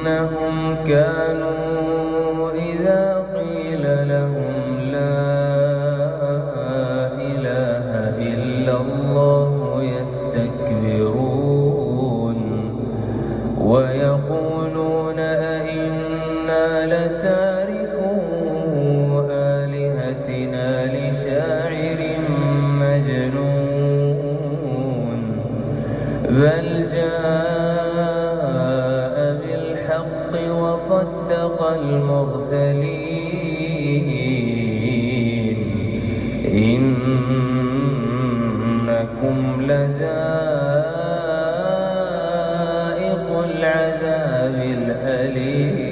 إنهم كانوا إذا قيل لهم لا إله إلا الله يستكبرون ويقولون وصدق المرسلين. إنكم لذائق العذاب الأليم.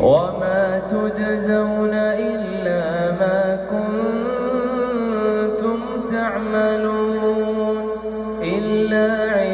وما تجزون إلا ما كنتم تعملون إلا عباد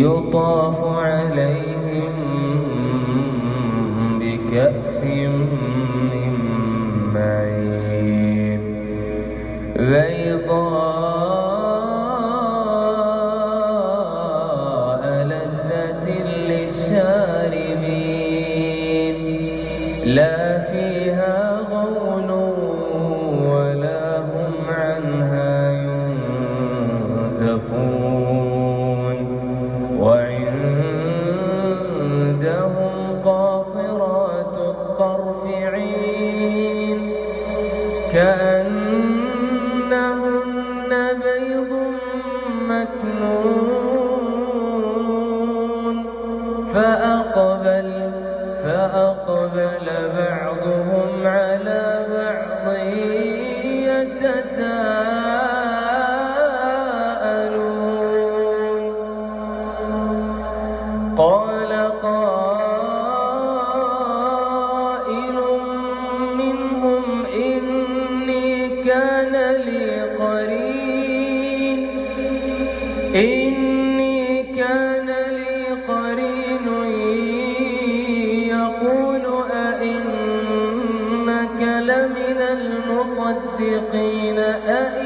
يطاف عليهم بكأس من معين. بيضاء لذة للشاربين. لا فيها غول قاصرات الطرف عين كأنهن بيض مكنون. فأقبل فأقبل بعضهم على بعض يتساءلون. إني كان لي قرين يقول أئنك لمن المصدقين أئذا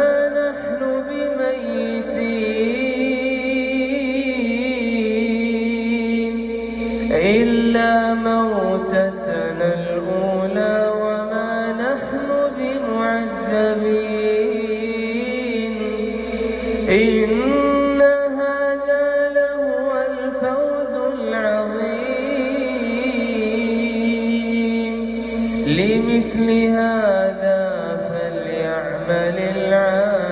لمثل هذا فليعمل العاملون.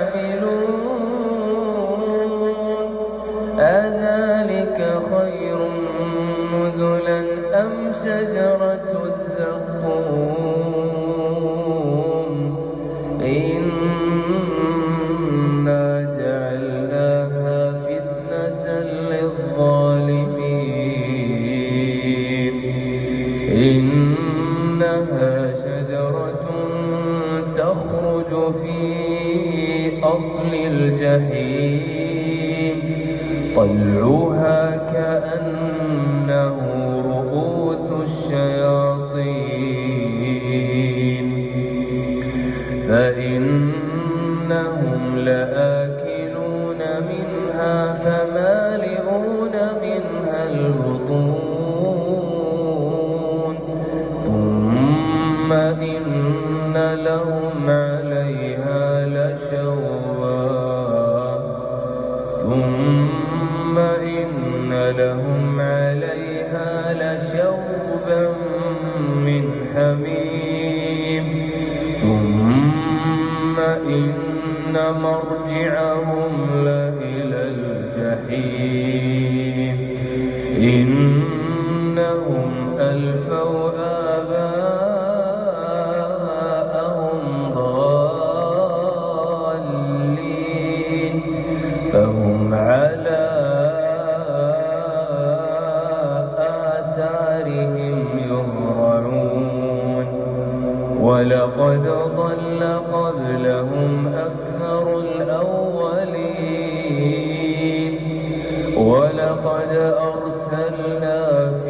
أذلك خير نزلا أم شجرة الزقوم؟ إنا جعلناها فتنة للظالمين. إنها شجرة تخرج في أصل الجحيم. طلعها عليها لشوبا من حميم. ثم إن مرجعهم لإلى الجحيم. إنهم ألفوا آباءهم ولقد أرسلنا فيهم